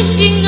cerita cerita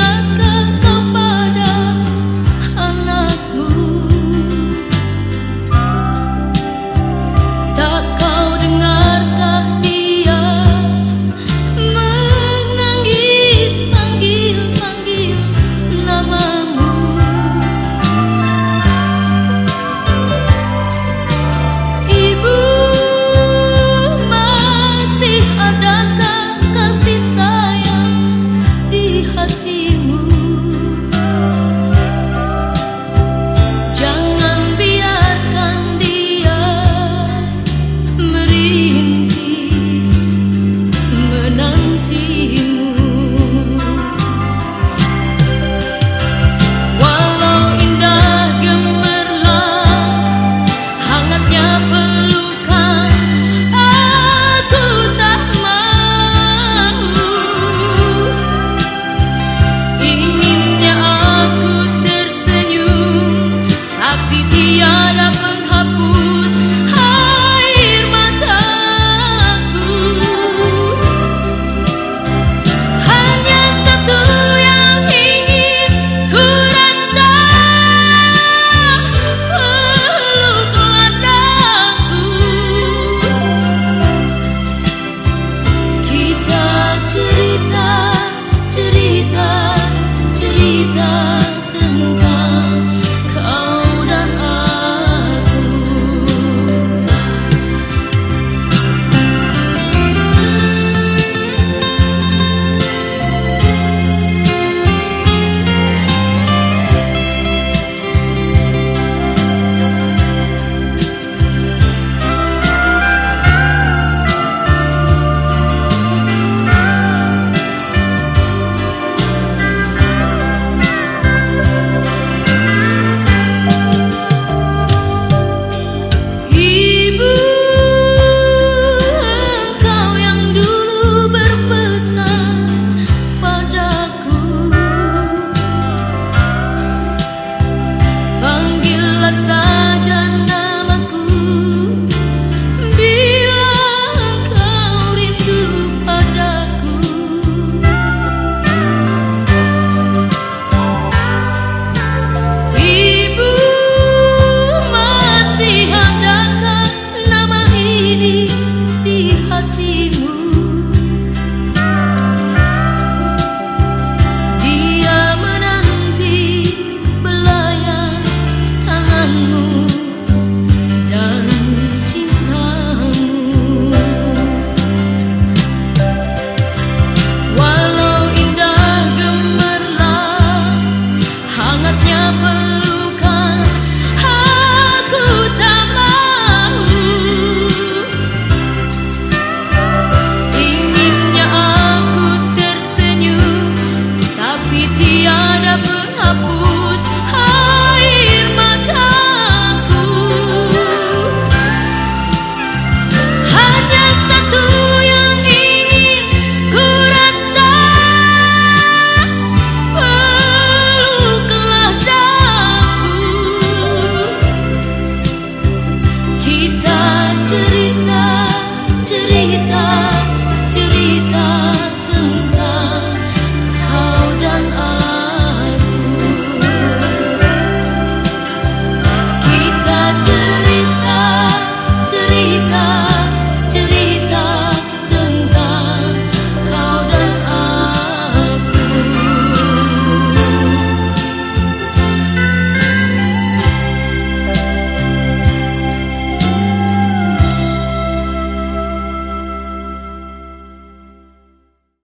minha mão.